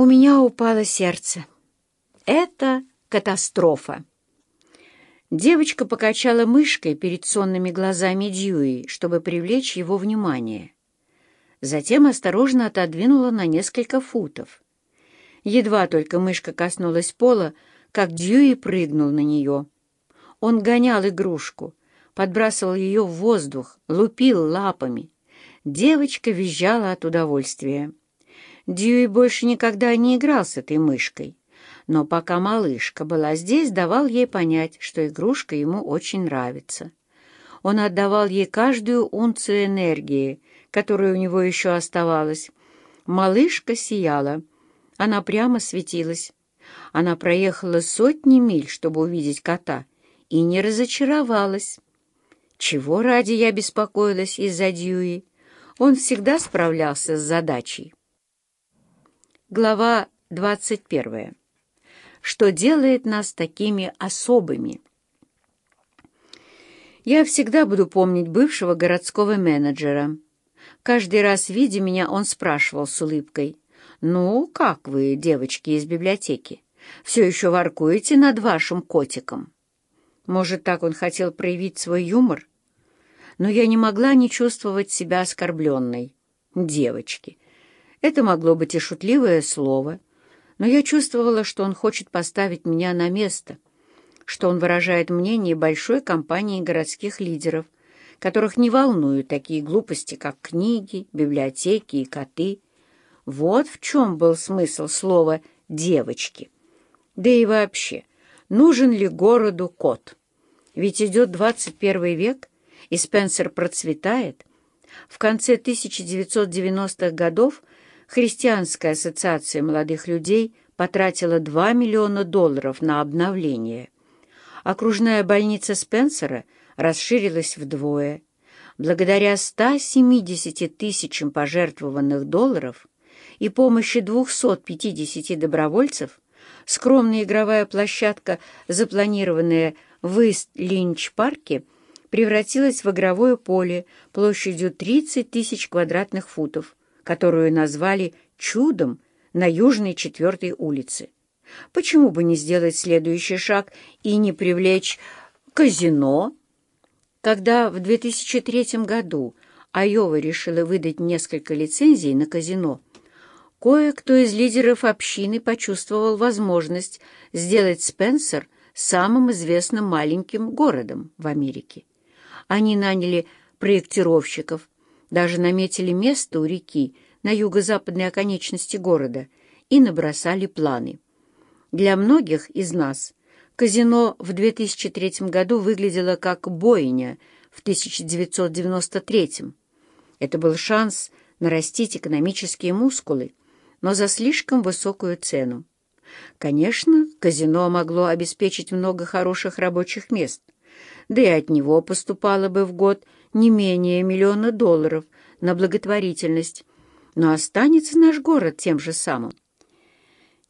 У меня упало сердце. Это катастрофа. Девочка покачала мышкой перед сонными глазами Дьюи, чтобы привлечь его внимание. Затем осторожно отодвинула на несколько футов. Едва только мышка коснулась пола, как Дьюи прыгнул на нее. Он гонял игрушку, подбрасывал ее в воздух, лупил лапами. Девочка визжала от удовольствия. Дьюи больше никогда не играл с этой мышкой, но пока малышка была здесь, давал ей понять, что игрушка ему очень нравится. Он отдавал ей каждую унцию энергии, которая у него еще оставалась. Малышка сияла. Она прямо светилась. Она проехала сотни миль, чтобы увидеть кота, и не разочаровалась. Чего ради я беспокоилась из-за Дьюи? Он всегда справлялся с задачей. Глава 21. Что делает нас такими особыми? Я всегда буду помнить бывшего городского менеджера. Каждый раз, видя меня, он спрашивал с улыбкой, «Ну, как вы, девочки из библиотеки, все еще воркуете над вашим котиком?» Может, так он хотел проявить свой юмор? Но я не могла не чувствовать себя оскорбленной. Девочки, это могло быть и шутливое слово, но я чувствовала, что он хочет поставить меня на место, что он выражает мнение большой компании городских лидеров, которых не волнуют такие глупости, как книги, библиотеки и коты. Вот в чем был смысл слова «девочки». Да и вообще, нужен ли городу кот? Ведь идет 21 век, и Спенсер процветает. В конце 1990-х годов Христианская ассоциация молодых людей потратила 2 миллиона долларов на обновление. Окружная больница Спенсера расширилась вдвое. Благодаря 170 тысячам пожертвованных долларов и помощи 250 добровольцев скромная игровая площадка, запланированная в Ист-Линч-парке, превратилась в игровое поле площадью 30 тысяч квадратных футов, которую назвали «чудом» на Южной четвертой улице. Почему бы не сделать следующий шаг и не привлечь казино? Когда в 2003 году Айова решила выдать несколько лицензий на казино, кое-кто из лидеров общины почувствовал возможность сделать Спенсер самым известным маленьким городом в Америке. Они наняли проектировщиков, даже наметили место у реки на юго-западной оконечности города и набросали планы. Для многих из нас казино в 2003 году выглядело как бойня в 1993. Это был шанс нарастить экономические мускулы, но за слишком высокую цену. Конечно, казино могло обеспечить много хороших рабочих мест, да и от него поступало бы в год не менее миллиона долларов на благотворительность. Но останется наш город тем же самым.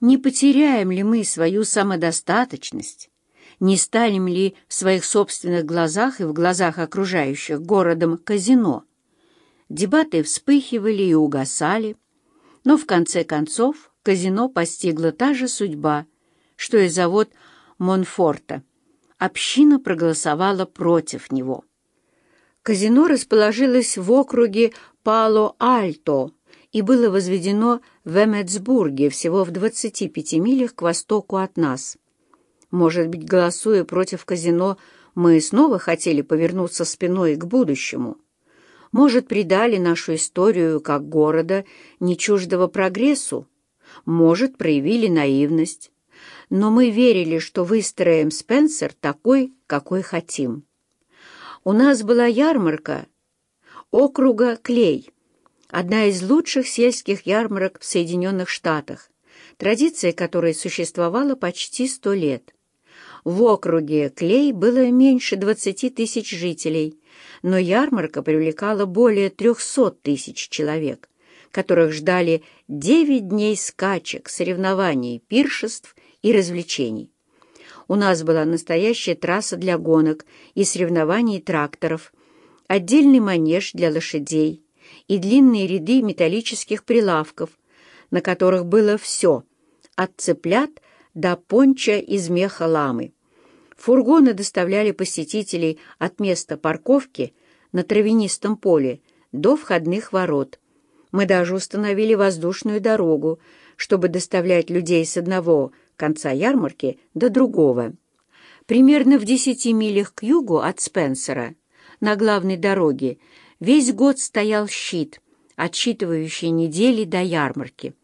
Не потеряем ли мы свою самодостаточность? Не станем ли в своих собственных глазах и в глазах окружающих городом казино? Дебаты вспыхивали и угасали, но в конце концов казино постигла та же судьба, что и завод Монфорта. Община проголосовала против него. Казино расположилось в округе Пало-Альто и было возведено в Эмметсбурге, всего в 25 милях к востоку от нас. Может быть, голосуя против казино, мы снова хотели повернуться спиной к будущему. Может, предали нашу историю как города, не чуждого прогрессу. Может, проявили наивность. Но мы верили, что выстроим Спенсер такой, какой хотим. У нас была ярмарка округа Клей, одна из лучших сельских ярмарок в Соединенных Штатах, традиция которой существовала почти сто лет. В округе Клей было меньше 20 тысяч жителей, но ярмарка привлекала более 300 тысяч человек, которых ждали 9 дней скачек, соревнований, пиршеств и развлечений. У нас была настоящая трасса для гонок и соревнований тракторов, отдельный манеж для лошадей и длинные ряды металлических прилавков, на которых было все, от цыплят до понча из меха ламы. Фургоны доставляли посетителей от места парковки на травянистом поле до входных ворот. Мы даже установили воздушную дорогу, чтобы доставлять людей с одного конца ярмарки до другого. Примерно в десяти милях к югу от Спенсера, на главной дороге, весь год стоял щит, отсчитывающий недели до ярмарки.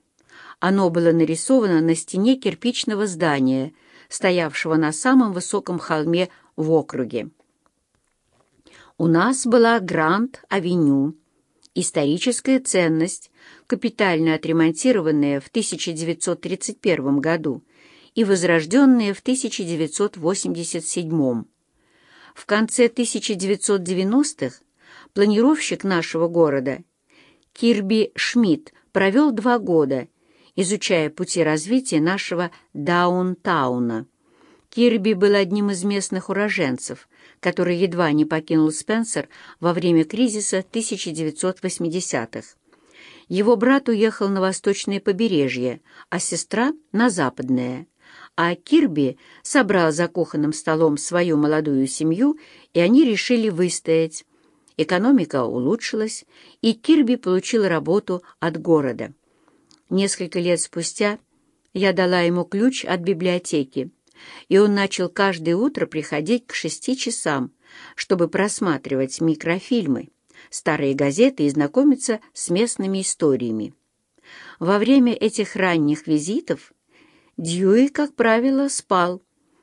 Оно было нарисовано на стене кирпичного здания, стоявшего на самом высоком холме в округе. У нас была Гранд-авеню, историческая ценность, капитально отремонтированная в 1931 году и возрожденная в 1987. В конце 1990-х планировщик нашего города Кирби Шмидт провел два года, изучая пути развития нашего даунтауна. Кирби был одним из местных уроженцев, который едва не покинул Спенсер во время кризиса 1980-х. Его брат уехал на восточное побережье, а сестра — на западное. А Кирби собрал за кухонным столом свою молодую семью, и они решили выстоять. Экономика улучшилась, и Кирби получил работу от города. Несколько лет спустя я дала ему ключ от библиотеки, и он начал каждое утро приходить к шести часам, чтобы просматривать микрофильмы, старые газеты и знакомиться с местными историями. Во время этих ранних визитов Дьюи, как правило, спал.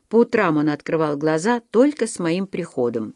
По утрам он открывал глаза только с моим приходом.